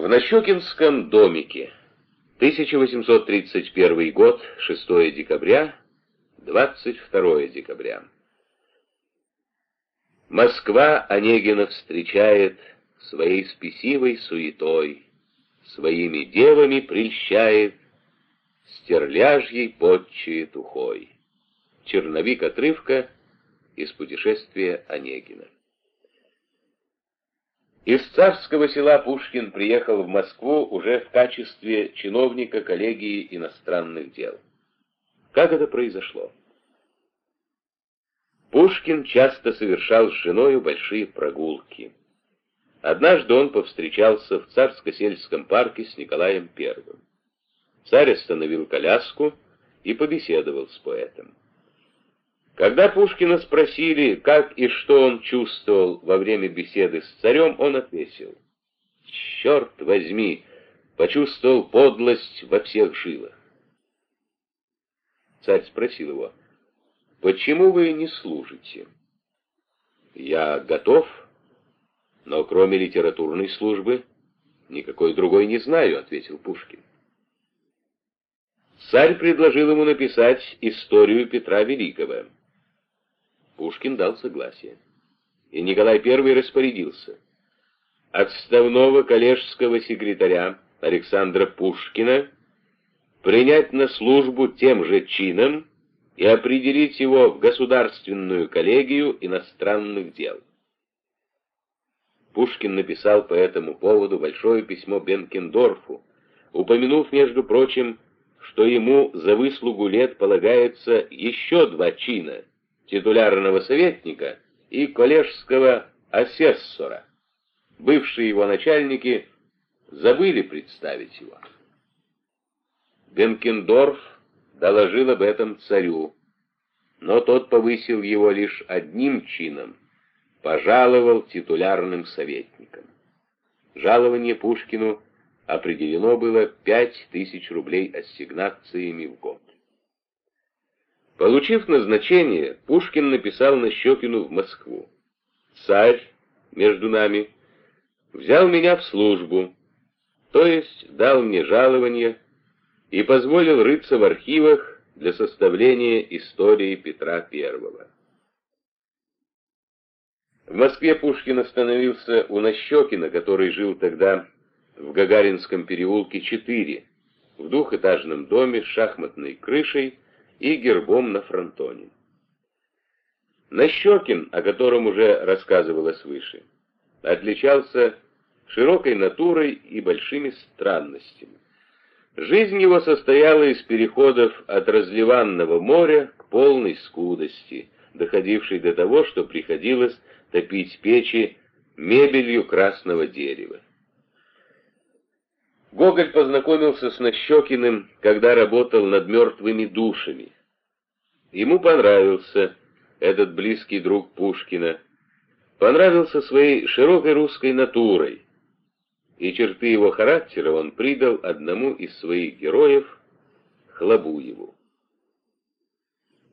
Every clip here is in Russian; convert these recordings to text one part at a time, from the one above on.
В Нащекинском домике. 1831 год, 6 декабря, 22 декабря. Москва Онегина встречает своей спесивой суетой, своими девами прельщает, стерляжьей подчует ухой. Черновик отрывка из путешествия Онегина. Из царского села Пушкин приехал в Москву уже в качестве чиновника коллегии иностранных дел. Как это произошло? Пушкин часто совершал с женою большие прогулки. Однажды он повстречался в царско-сельском парке с Николаем Первым. Царь остановил коляску и побеседовал с поэтом. Когда Пушкина спросили, как и что он чувствовал во время беседы с царем, он ответил, «Черт возьми!» почувствовал подлость во всех жилах. Царь спросил его, «Почему вы не служите?» «Я готов, но кроме литературной службы никакой другой не знаю», — ответил Пушкин. Царь предложил ему написать историю Петра Великого. Пушкин дал согласие. И Николай I распорядился. Отставного коллежского секретаря Александра Пушкина принять на службу тем же чином и определить его в Государственную коллегию иностранных дел. Пушкин написал по этому поводу большое письмо Бенкендорфу, упомянув, между прочим, что ему за выслугу лет полагается еще два чина — титулярного советника и коллежского асессора. Бывшие его начальники забыли представить его. Бенкендорф доложил об этом царю, но тот повысил его лишь одним чином, пожаловал титулярным советником. Жалование Пушкину определено было пять тысяч рублей ассигнациями в год. Получив назначение, Пушкин написал на Нащекину в Москву. «Царь, между нами, взял меня в службу, то есть дал мне жалование и позволил рыться в архивах для составления истории Петра I». В Москве Пушкин остановился у Нащекина, который жил тогда в Гагаринском переулке 4, в двухэтажном доме с шахматной крышей и гербом на фронтоне. Нащекин, о котором уже рассказывалось выше, отличался широкой натурой и большими странностями. Жизнь его состояла из переходов от разливанного моря к полной скудости, доходившей до того, что приходилось топить печи мебелью красного дерева. Гоголь познакомился с Нащекиным, когда работал над мертвыми душами. Ему понравился этот близкий друг Пушкина, понравился своей широкой русской натурой, и черты его характера он придал одному из своих героев, Хлобуеву.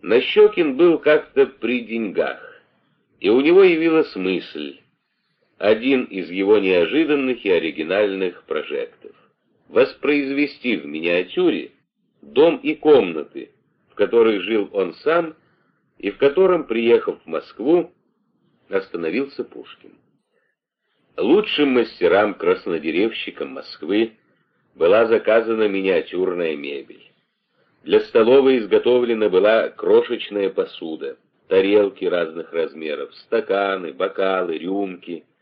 Нащекин был как-то при деньгах, и у него явилась мысль, один из его неожиданных и оригинальных прожектов воспроизвести в миниатюре дом и комнаты, в которых жил он сам и в котором, приехав в Москву, остановился Пушкин. Лучшим мастерам-краснодеревщикам Москвы была заказана миниатюрная мебель. Для столовой изготовлена была крошечная посуда, тарелки разных размеров, стаканы, бокалы, рюмки —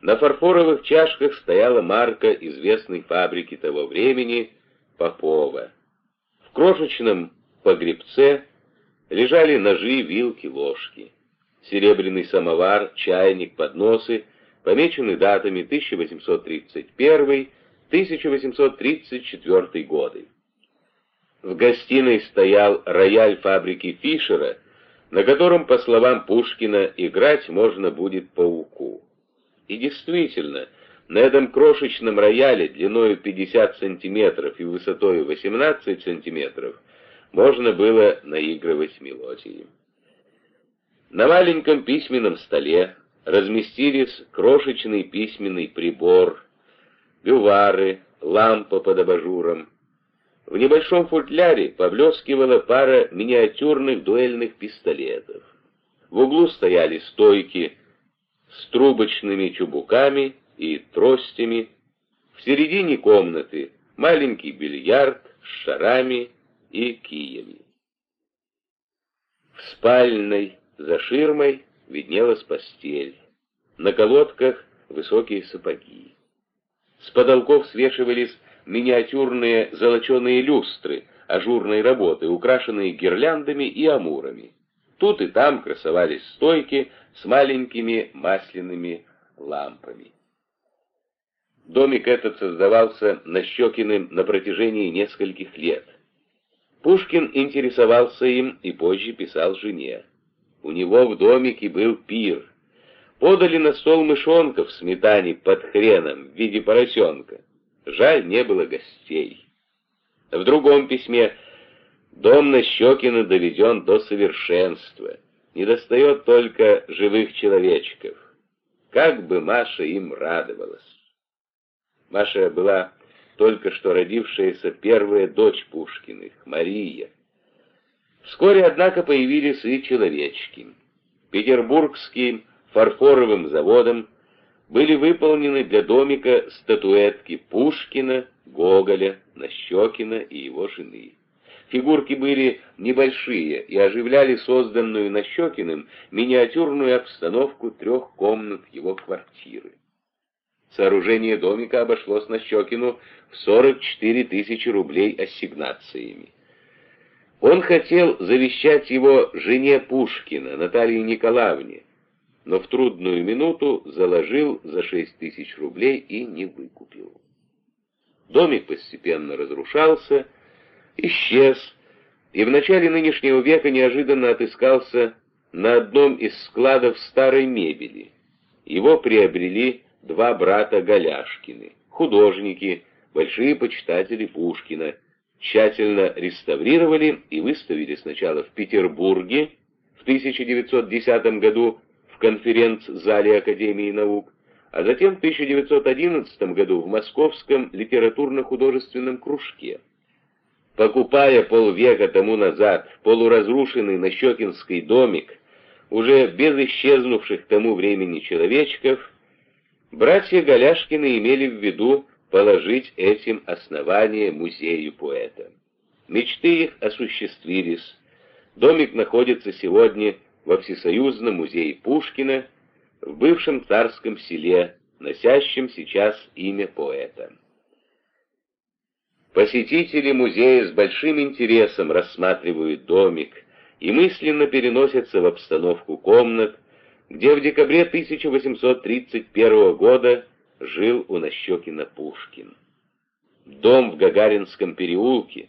на фарфоровых чашках стояла марка известной фабрики того времени Попова. В крошечном погребце лежали ножи, вилки, ложки. Серебряный самовар, чайник, подносы, помечены датами 1831-1834 годы. В гостиной стоял рояль фабрики Фишера, на котором, по словам Пушкина, играть можно будет пауку. И действительно, на этом крошечном рояле длиной 50 сантиметров и высотой 18 сантиметров можно было наигрывать мелодии. На маленьком письменном столе разместились крошечный письменный прибор, бювары, лампа под абажуром. В небольшом футляре поблескивала пара миниатюрных дуэльных пистолетов. В углу стояли стойки с трубочными чубуками и тростями. В середине комнаты маленький бильярд с шарами и киями. В спальной за ширмой виднелась постель. На колодках высокие сапоги. С потолков свешивались миниатюрные золоченые люстры ажурной работы, украшенные гирляндами и амурами. Тут и там красовались стойки с маленькими масляными лампами. Домик этот создавался Нащекиным на протяжении нескольких лет. Пушкин интересовался им и позже писал жене. У него в домике был пир. Подали на стол мышонка в сметане под хреном в виде поросенка. Жаль, не было гостей. В другом письме «Дом Нащекина доведен до совершенства. Недостает только живых человечков. Как бы Маша им радовалась!» Маша была только что родившаяся первая дочь Пушкиных, Мария. Вскоре, однако, появились и человечки. Петербургским фарфоровым заводом были выполнены для домика статуэтки Пушкина, Гоголя, Нащекина и его жены. Фигурки были небольшие и оживляли созданную Нащекиным миниатюрную обстановку трех комнат его квартиры. Сооружение домика обошлось Нащекину в 44 тысячи рублей ассигнациями. Он хотел завещать его жене Пушкина, Наталье Николаевне, но в трудную минуту заложил за 6 тысяч рублей и не выкупил. Домик постепенно разрушался, исчез, и в начале нынешнего века неожиданно отыскался на одном из складов старой мебели. Его приобрели два брата Голяшкины, художники, большие почитатели Пушкина, тщательно реставрировали и выставили сначала в Петербурге в 1910 году в конференц-зале Академии наук, а затем в 1911 году в Московском литературно-художественном кружке. Покупая полвека тому назад полуразрушенный Нащекинский домик, уже без исчезнувших тому времени человечков, братья Голяшкины имели в виду положить этим основание музею поэта. Мечты их осуществились. Домик находится сегодня во Всесоюзном музее Пушкина в бывшем царском селе, носящем сейчас имя поэта. Посетители музея с большим интересом рассматривают домик и мысленно переносятся в обстановку комнат, где в декабре 1831 года жил у Нащекина Пушкин. Дом в Гагаринском переулке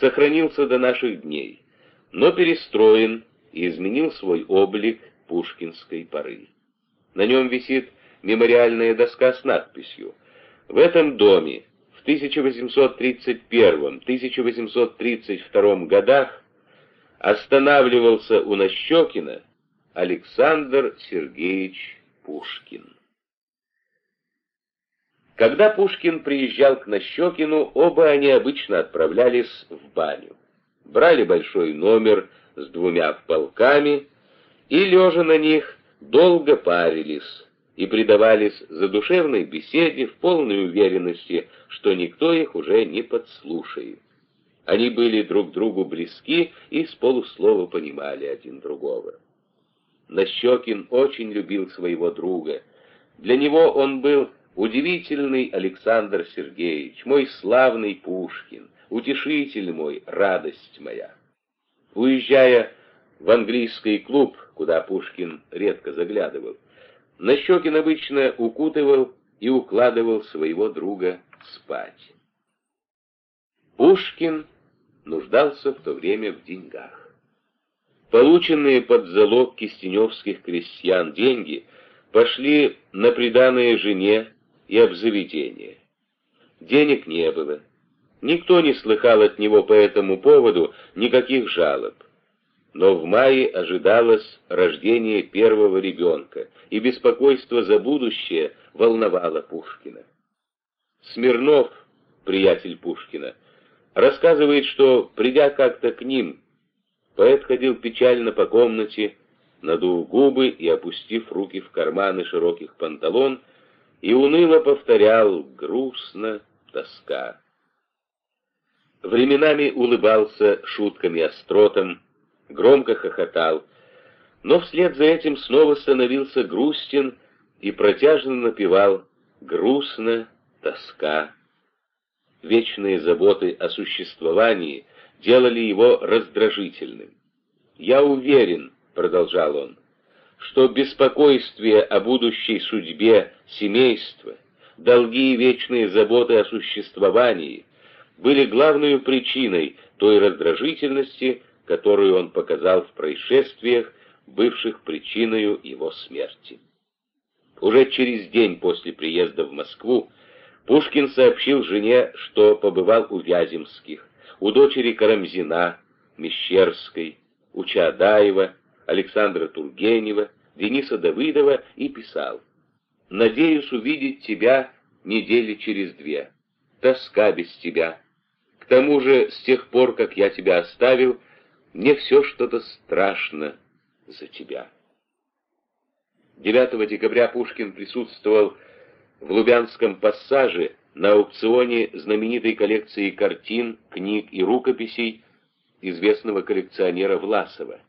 сохранился до наших дней, но перестроен и изменил свой облик пушкинской поры. На нем висит мемориальная доска с надписью «В этом доме в 1831-1832 годах останавливался у Нащекина Александр Сергеевич Пушкин». Когда Пушкин приезжал к Нащекину, оба они обычно отправлялись в баню. Брали большой номер с двумя полками и, лежа на них, долго парились и предавались задушевной беседе в полной уверенности, что никто их уже не подслушает. Они были друг другу близки и с полуслова понимали один другого. Нащекин очень любил своего друга. Для него он был удивительный Александр Сергеевич, мой славный Пушкин, утешитель мой, радость моя. Уезжая в английский клуб, куда Пушкин редко заглядывал, Нащекин обычно укутывал и укладывал своего друга спать. Пушкин нуждался в то время в деньгах. Полученные под залог кистеневских крестьян деньги пошли на приданное жене и обзаведение. Денег не было. Никто не слыхал от него по этому поводу никаких жалоб. Но в мае ожидалось рождение первого ребенка, и беспокойство за будущее волновало Пушкина. Смирнов, приятель Пушкина, рассказывает, что, придя как-то к ним, поэт ходил печально по комнате, надув губы и опустив руки в карманы широких панталон, и уныло повторял «грустно, тоска». Временами улыбался шутками остротом, громко хохотал, но вслед за этим снова становился грустен и протяжно напевал «грустно, тоска». Вечные заботы о существовании делали его раздражительным. «Я уверен», — продолжал он, — «что беспокойствие о будущей судьбе семейства, долги и вечные заботы о существовании были главной причиной той раздражительности, которую он показал в происшествиях, бывших причиной его смерти. Уже через день после приезда в Москву Пушкин сообщил жене, что побывал у Вяземских, у дочери Карамзина, Мещерской, у Чаадаева, Александра Тургенева, Дениса Давыдова и писал «Надеюсь увидеть тебя недели через две. Тоска без тебя. К тому же, с тех пор, как я тебя оставил, мне все что-то страшно за тебя». 9 декабря Пушкин присутствовал в Лубянском пассаже на аукционе знаменитой коллекции картин, книг и рукописей известного коллекционера Власова.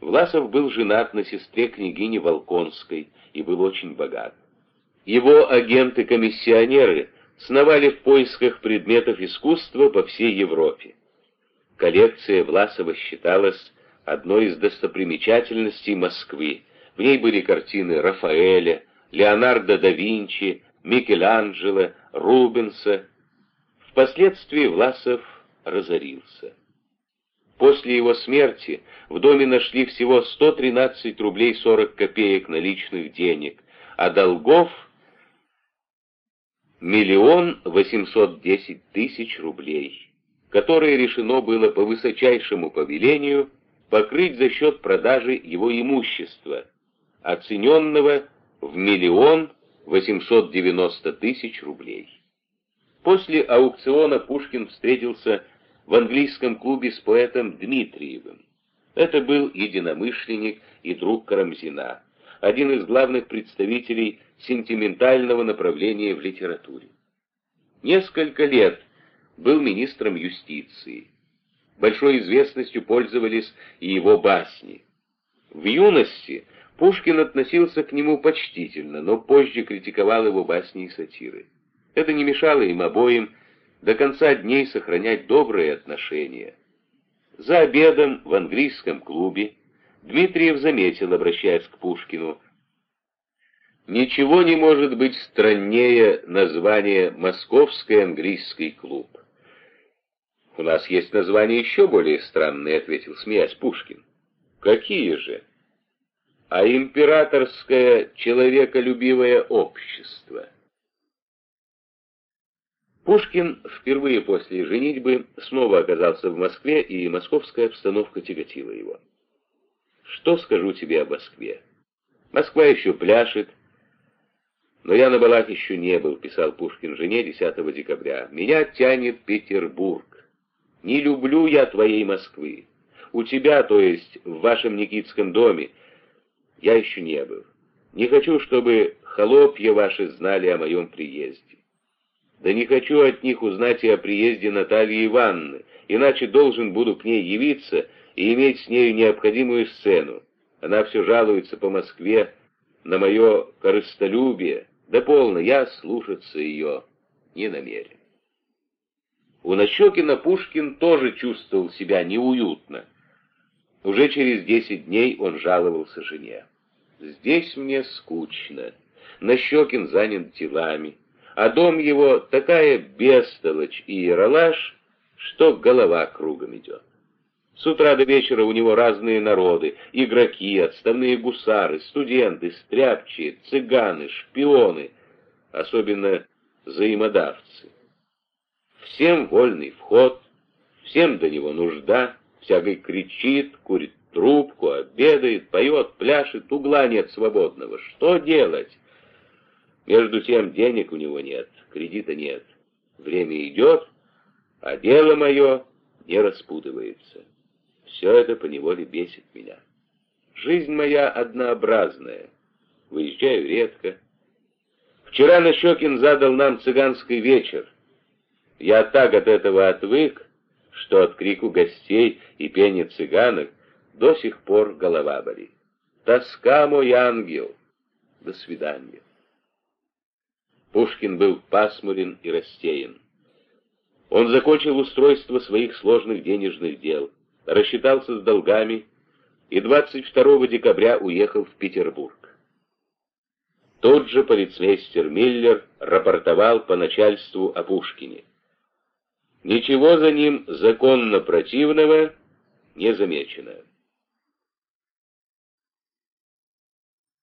Власов был женат на сестре княгини Волконской и был очень богат. Его агенты-комиссионеры сновали в поисках предметов искусства по всей Европе. Коллекция Власова считалась одной из достопримечательностей Москвы. В ней были картины Рафаэля, Леонардо да Винчи, Микеланджело, Рубенса. Впоследствии Власов разорился. После его смерти в доме нашли всего 113 рублей 40 копеек наличных денег, а долгов миллион восемьсот десять тысяч рублей, которые решено было по высочайшему повелению покрыть за счет продажи его имущества, оцененного в миллион восемьсот девяносто тысяч рублей. После аукциона Пушкин встретился в английском клубе с поэтом Дмитриевым. Это был единомышленник и друг Карамзина, один из главных представителей сентиментального направления в литературе. Несколько лет был министром юстиции. Большой известностью пользовались и его басни. В юности Пушкин относился к нему почтительно, но позже критиковал его басни и сатиры. Это не мешало им обоим до конца дней сохранять добрые отношения. За обедом в английском клубе Дмитриев заметил, обращаясь к Пушкину, «Ничего не может быть страннее названия «Московский английский клуб». «У нас есть название еще более странное», — ответил, смеясь Пушкин. «Какие же?» «А императорское человеколюбивое общество». Пушкин впервые после женитьбы снова оказался в Москве, и московская обстановка тяготила его. «Что скажу тебе о Москве? Москва еще пляшет, но я на балах еще не был», — писал Пушкин жене 10 декабря. «Меня тянет Петербург. Не люблю я твоей Москвы. У тебя, то есть в вашем Никитском доме, я еще не был. Не хочу, чтобы холопья ваши знали о моем приезде. Да не хочу от них узнать и о приезде Натальи Ивановны, иначе должен буду к ней явиться и иметь с нею необходимую сцену. Она все жалуется по Москве на мое корыстолюбие, да полно, я слушаться ее не намерен. У Нащекина Пушкин тоже чувствовал себя неуютно. Уже через десять дней он жаловался жене. «Здесь мне скучно. Нащекин занят делами а дом его такая бестолочь и яролаж, что голова кругом идет. С утра до вечера у него разные народы, игроки, отставные гусары, студенты, стряпчие, цыганы, шпионы, особенно взаимодавцы. Всем вольный вход, всем до него нужда, всякой кричит, курит трубку, обедает, поет, пляшет, угла нет свободного. Что делать? Между тем денег у него нет, кредита нет. Время идет, а дело мое не распутывается. Все это поневоле бесит меня. Жизнь моя однообразная. Выезжаю редко. Вчера Нащекин задал нам цыганский вечер. Я так от этого отвык, что от крику гостей и пения цыганок до сих пор голова болит. Тоска мой ангел. До свидания. Пушкин был пасмурен и растерян. Он закончил устройство своих сложных денежных дел, рассчитался с долгами и 22 декабря уехал в Петербург. Тот же полицмейстер Миллер рапортовал по начальству о Пушкине. Ничего за ним законно противного не замечено.